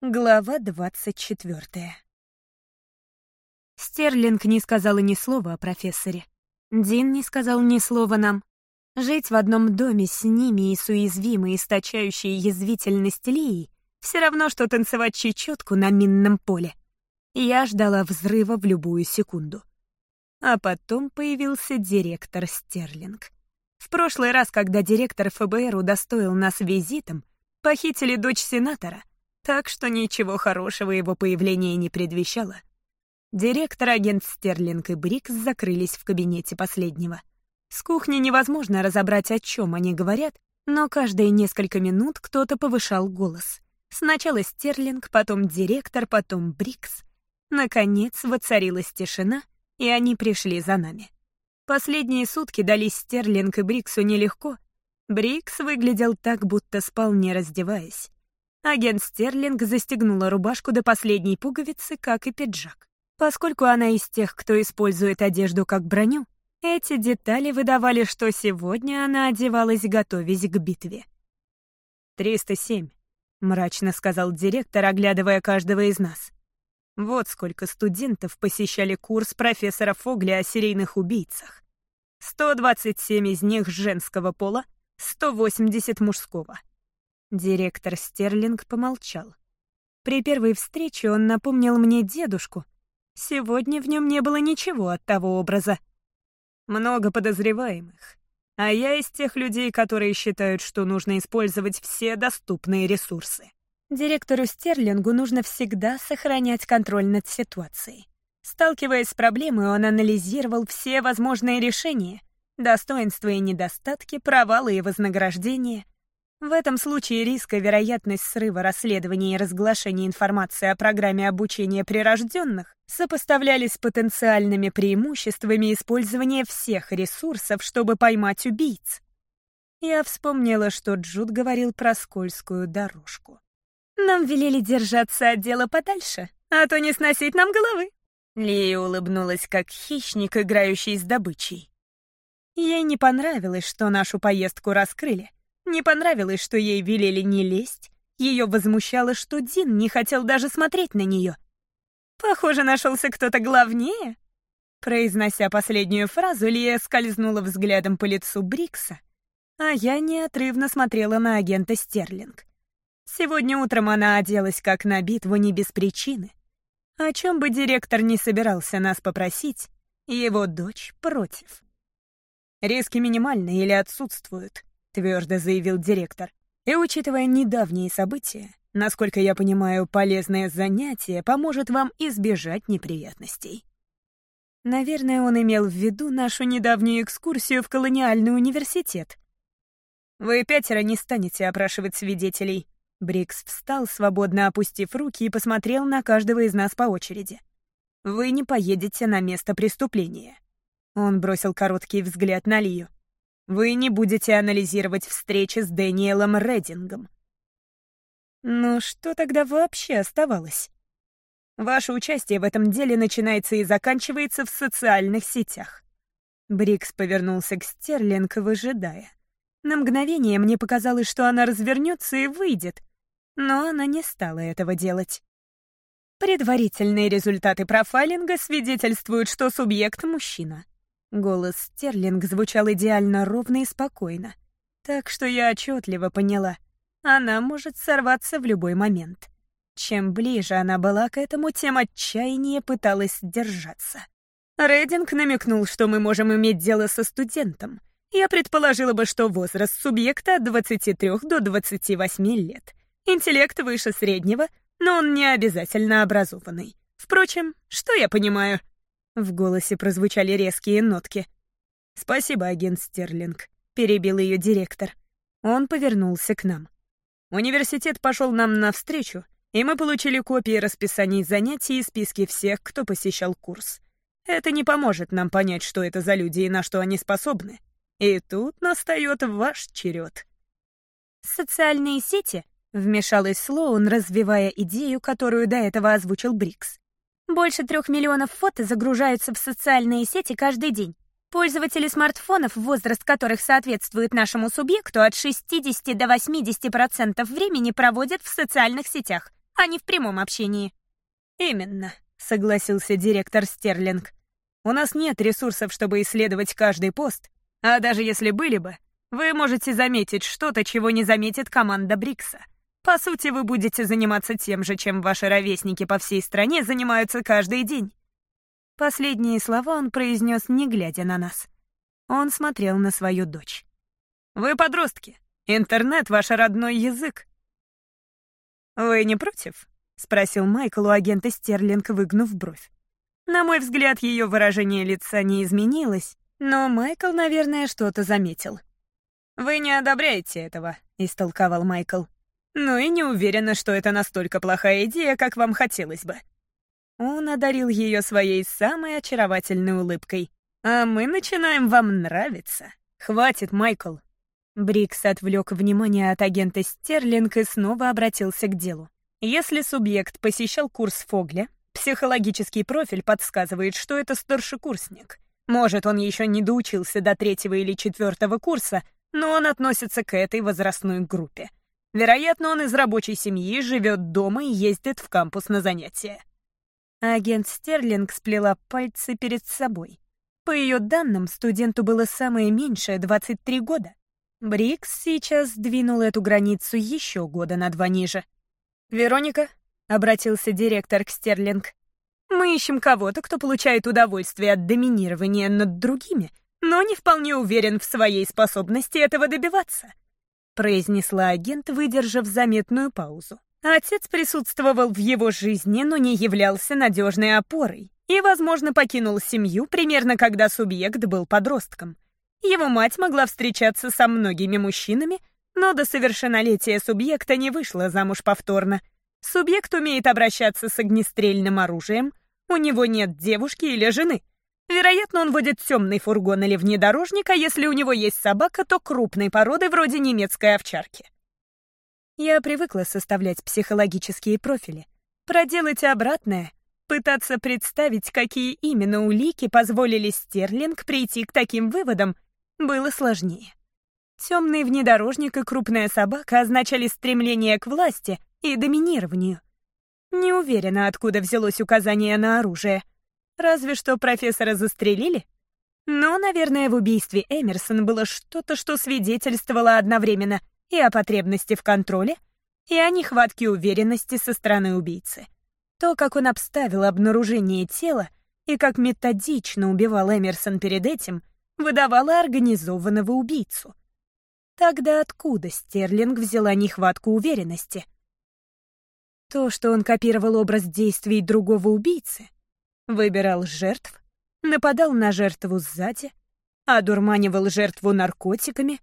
Глава двадцать четвертая. Стерлинг не сказала ни слова о профессоре. Дин не сказал ни слова нам. Жить в одном доме с ними и с уязвимой, источающей язвительность Лией все равно, что танцевать чечетку на минном поле. Я ждала взрыва в любую секунду. А потом появился директор Стерлинг. В прошлый раз, когда директор ФБР удостоил нас визитом, похитили дочь сенатора, так что ничего хорошего его появление не предвещало. Директор, агент Стерлинг и Брикс закрылись в кабинете последнего. С кухни невозможно разобрать, о чем они говорят, но каждые несколько минут кто-то повышал голос. Сначала Стерлинг, потом директор, потом Брикс. Наконец воцарилась тишина, и они пришли за нами. Последние сутки дались Стерлинг и Бриксу нелегко. Брикс выглядел так, будто спал, не раздеваясь. Агент Стерлинг застегнула рубашку до последней пуговицы, как и пиджак. Поскольку она из тех, кто использует одежду как броню, эти детали выдавали, что сегодня она одевалась, готовясь к битве. «307», — мрачно сказал директор, оглядывая каждого из нас. Вот сколько студентов посещали курс профессора Фогли о серийных убийцах. 127 из них женского пола, 180 мужского. Директор Стерлинг помолчал. При первой встрече он напомнил мне дедушку. Сегодня в нем не было ничего от того образа. Много подозреваемых. А я из тех людей, которые считают, что нужно использовать все доступные ресурсы. Директору Стерлингу нужно всегда сохранять контроль над ситуацией. Сталкиваясь с проблемой, он анализировал все возможные решения, достоинства и недостатки, провалы и вознаграждения — в этом случае риск и вероятность срыва расследования и разглашения информации о программе обучения прирожденных сопоставлялись с потенциальными преимуществами использования всех ресурсов, чтобы поймать убийц. Я вспомнила, что Джуд говорил про скользкую дорожку. «Нам велели держаться от дела подальше, а то не сносить нам головы». Лия улыбнулась, как хищник, играющий с добычей. Ей не понравилось, что нашу поездку раскрыли, не понравилось, что ей велели не лезть. Ее возмущало, что Дин не хотел даже смотреть на нее. «Похоже, нашелся кто-то главнее». Произнося последнюю фразу, Лия скользнула взглядом по лицу Брикса, а я неотрывно смотрела на агента Стерлинг. Сегодня утром она оделась как на битву не без причины. О чем бы директор не собирался нас попросить, его дочь против. Риски минимальны или отсутствуют твердо заявил директор. И учитывая недавние события, насколько я понимаю, полезное занятие поможет вам избежать неприятностей. Наверное, он имел в виду нашу недавнюю экскурсию в колониальный университет. Вы пятеро не станете опрашивать свидетелей. Брикс встал, свободно опустив руки, и посмотрел на каждого из нас по очереди. Вы не поедете на место преступления. Он бросил короткий взгляд на Лию. Вы не будете анализировать встречи с Дэниелом Реддингом. Ну что тогда вообще оставалось? Ваше участие в этом деле начинается и заканчивается в социальных сетях. Брикс повернулся к Стерлинг, выжидая. На мгновение мне показалось, что она развернется и выйдет, но она не стала этого делать. Предварительные результаты профайлинга свидетельствуют, что субъект — мужчина. Голос Стерлинг звучал идеально ровно и спокойно, так что я отчетливо поняла, она может сорваться в любой момент. Чем ближе она была к этому, тем отчаяннее пыталась держаться. Рейдинг намекнул, что мы можем иметь дело со студентом. Я предположила бы, что возраст субъекта от 23 до 28 лет. Интеллект выше среднего, но он не обязательно образованный. Впрочем, что я понимаю? В голосе прозвучали резкие нотки. «Спасибо, агент Стерлинг», — перебил ее директор. Он повернулся к нам. Университет пошел нам навстречу, и мы получили копии расписаний занятий и списки всех, кто посещал курс. Это не поможет нам понять, что это за люди и на что они способны. И тут настает ваш черед. «Социальные сети?» — вмешалась Слоун, развивая идею, которую до этого озвучил Брикс. Больше трех миллионов фото загружаются в социальные сети каждый день. Пользователи смартфонов, возраст которых соответствует нашему субъекту, от 60 до 80% времени проводят в социальных сетях. а не в прямом общении. Именно, согласился директор Стерлинг. У нас нет ресурсов, чтобы исследовать каждый пост, а даже если были бы, вы можете заметить что-то, чего не заметит команда Брикса. По сути, вы будете заниматься тем же, чем ваши ровесники по всей стране занимаются каждый день. Последние слова он произнес, не глядя на нас. Он смотрел на свою дочь. «Вы подростки. Интернет — ваш родной язык». «Вы не против?» — спросил Майкл у агента Стерлинг, выгнув бровь. На мой взгляд, ее выражение лица не изменилось, но Майкл, наверное, что-то заметил. «Вы не одобряете этого», — истолковал Майкл. «Ну и не уверена, что это настолько плохая идея, как вам хотелось бы». Он одарил ее своей самой очаровательной улыбкой. «А мы начинаем вам нравиться. Хватит, Майкл». Брикс отвлек внимание от агента Стерлинг и снова обратился к делу. Если субъект посещал курс Фогля, психологический профиль подсказывает, что это старшекурсник. Может, он еще не доучился до третьего или четвертого курса, но он относится к этой возрастной группе. Вероятно, он из рабочей семьи, живет дома и ездит в кампус на занятия. Агент Стерлинг сплела пальцы перед собой. По ее данным, студенту было самое меньшее — 23 года. Брикс сейчас сдвинул эту границу еще года на два ниже. «Вероника?» — обратился директор к Стерлинг. «Мы ищем кого-то, кто получает удовольствие от доминирования над другими, но не вполне уверен в своей способности этого добиваться», — произнесла агент, выдержав заметную паузу. Отец присутствовал в его жизни, но не являлся надежной опорой и, возможно, покинул семью примерно когда субъект был подростком. Его мать могла встречаться со многими мужчинами, но до совершеннолетия субъекта не вышла замуж повторно. Субъект умеет обращаться с огнестрельным оружием, у него нет девушки или жены. Вероятно, он водит темный фургон или внедорожник, а если у него есть собака, то крупной породы вроде немецкой овчарки. Я привыкла составлять психологические профили. Проделать обратное, пытаться представить, какие именно улики позволили Стерлинг прийти к таким выводам, было сложнее. Темный внедорожник и крупная собака означали стремление к власти и доминированию. Не уверена, откуда взялось указание на оружие. Разве что профессора застрелили? Но, наверное, в убийстве Эмерсон было что-то, что свидетельствовало одновременно — и о потребности в контроле, и о нехватке уверенности со стороны убийцы. То, как он обставил обнаружение тела и как методично убивал Эмерсон перед этим, выдавало организованного убийцу. Тогда откуда Стерлинг взяла нехватку уверенности? То, что он копировал образ действий другого убийцы, выбирал жертв, нападал на жертву сзади, одурманивал жертву наркотиками,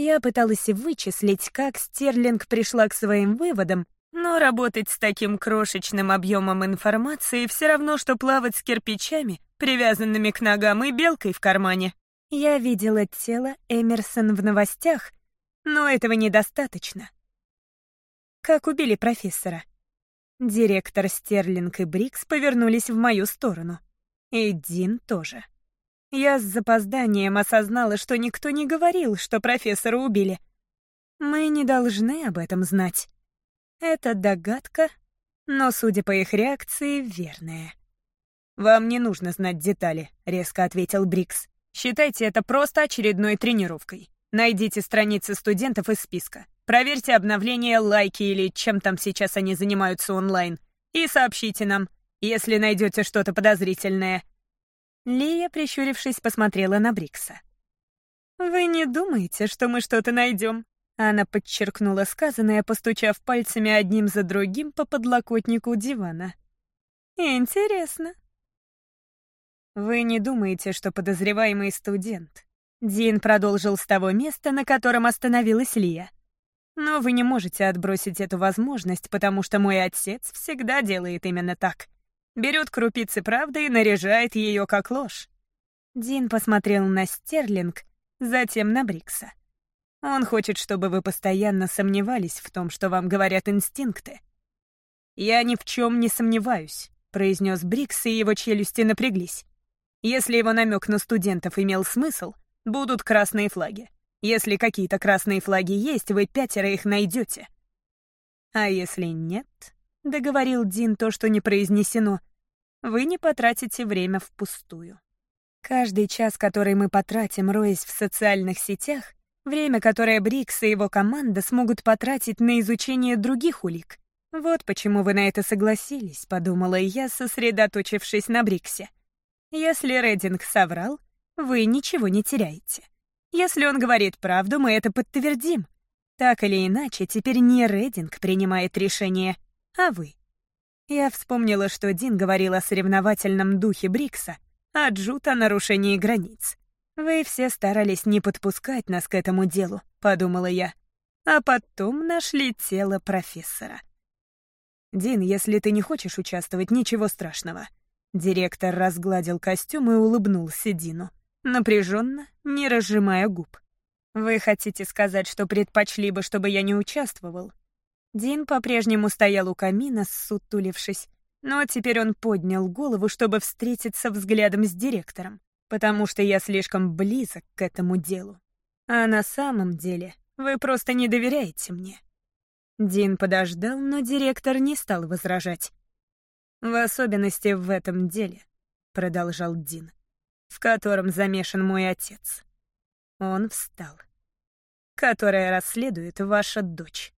я пыталась вычислить, как Стерлинг пришла к своим выводам, но работать с таким крошечным объемом информации все равно, что плавать с кирпичами, привязанными к ногам и белкой в кармане. Я видела тело Эмерсон в новостях, но этого недостаточно. Как убили профессора? Директор Стерлинг и Брикс повернулись в мою сторону. И Дин тоже. Я с запозданием осознала, что никто не говорил, что профессора убили. Мы не должны об этом знать. Это догадка, но, судя по их реакции, верная. «Вам не нужно знать детали», — резко ответил Брикс. «Считайте это просто очередной тренировкой. Найдите страницы студентов из списка. Проверьте обновления, лайки или чем там сейчас они занимаются онлайн. И сообщите нам, если найдете что-то подозрительное. Лия, прищурившись, посмотрела на Брикса. «Вы не думаете, что мы что-то найдем?» Она подчеркнула сказанное, постучав пальцами одним за другим по подлокотнику дивана. «Интересно». «Вы не думаете, что подозреваемый студент?» Дин продолжил с того места, на котором остановилась Лия. «Но вы не можете отбросить эту возможность, потому что мой отец всегда делает именно так берет крупицы правды и наряжает ее как ложь. Дин посмотрел на Стерлинг, затем на Брикса. Он хочет, чтобы вы постоянно сомневались в том, что вам говорят инстинкты. «Я ни в чем не сомневаюсь», — произнес Брикс, и его челюсти напряглись. «Если его намек на студентов имел смысл, будут красные флаги. Если какие-то красные флаги есть, вы пятеро их найдете. А если нет, договорил Дин то, что не произнесено, вы не потратите время впустую. Каждый час, который мы потратим, роясь в социальных сетях, время, которое Брикс и его команда смогут потратить на изучение других улик. Вот почему вы на это согласились, подумала я, сосредоточившись на Бриксе. Если Рединг соврал, вы ничего не теряете. Если он говорит правду, мы это подтвердим. Так или иначе, теперь не Рединг принимает решение, а вы. Я вспомнила, что Дин говорил о соревновательном духе Брикса, а Джут о нарушении границ. «Вы все старались не подпускать нас к этому делу», — подумала я. А потом нашли тело профессора. «Дин, если ты не хочешь участвовать, ничего страшного». Директор разгладил костюм и улыбнулся Дину, напряженно, не разжимая губ. «Вы хотите сказать, что предпочли бы, чтобы я не участвовал?» Дин по-прежнему стоял у камина, ссутулившись, но теперь он поднял голову, чтобы встретиться взглядом с директором, потому что я слишком близок к этому делу. А на самом деле вы просто не доверяете мне. Дин подождал, но директор не стал возражать. «В особенности в этом деле», — продолжал Дин, «в котором замешан мой отец». Он встал. «Которая расследует ваша дочь».